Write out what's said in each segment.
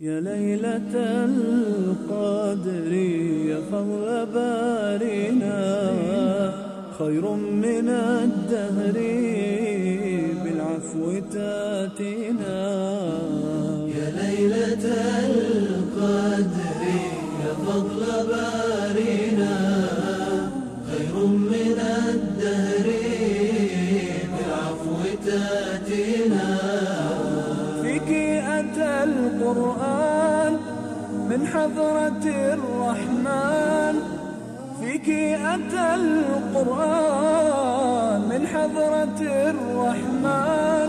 يا ليلة القدر يا فضل بارنا خير من الدهر بالعفو تاتينا. يا ليلة القدر يا فضل بارنا خير من الدهر بالعفو تاتينا. القرآن من حضرة الرحمن. فيك أتى القرآن من حضرة الرحمن.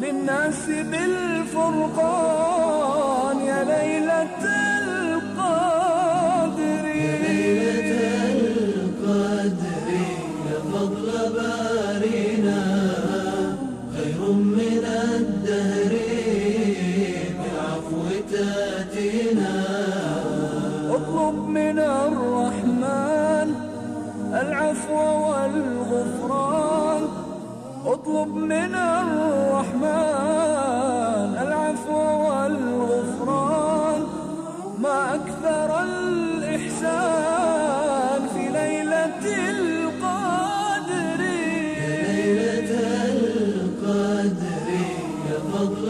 للناس بالفرقان يا ليلة القدر. ليلة القدر يا فضل اطلب من الرحمن. العفو والغفران. اطلب من الرحمن. العفو والغفران. ما أكثر الإحسان في ليلة القدر. ليلة القدر يا فضل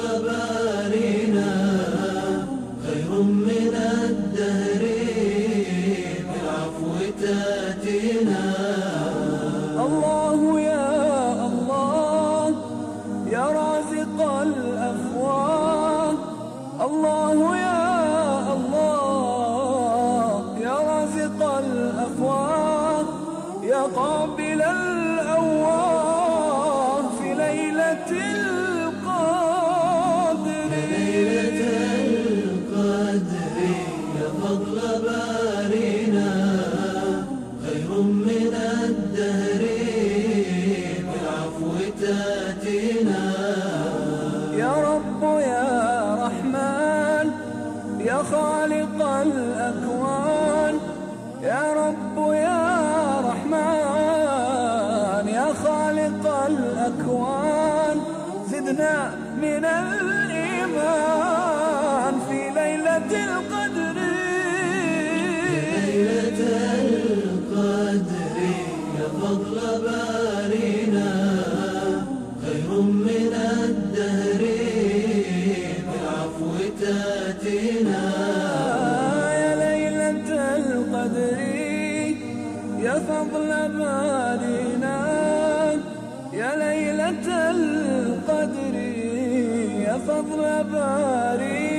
الدهر بالعفو تاتينا يا رب يا رحمن يا خالق الأكوان. يا رب يا رحمن يا خالق الأكوان. زدنا من الإيمان في ليلة القدر. فضل بارنا يا ليلة القدر يا فضل بارنا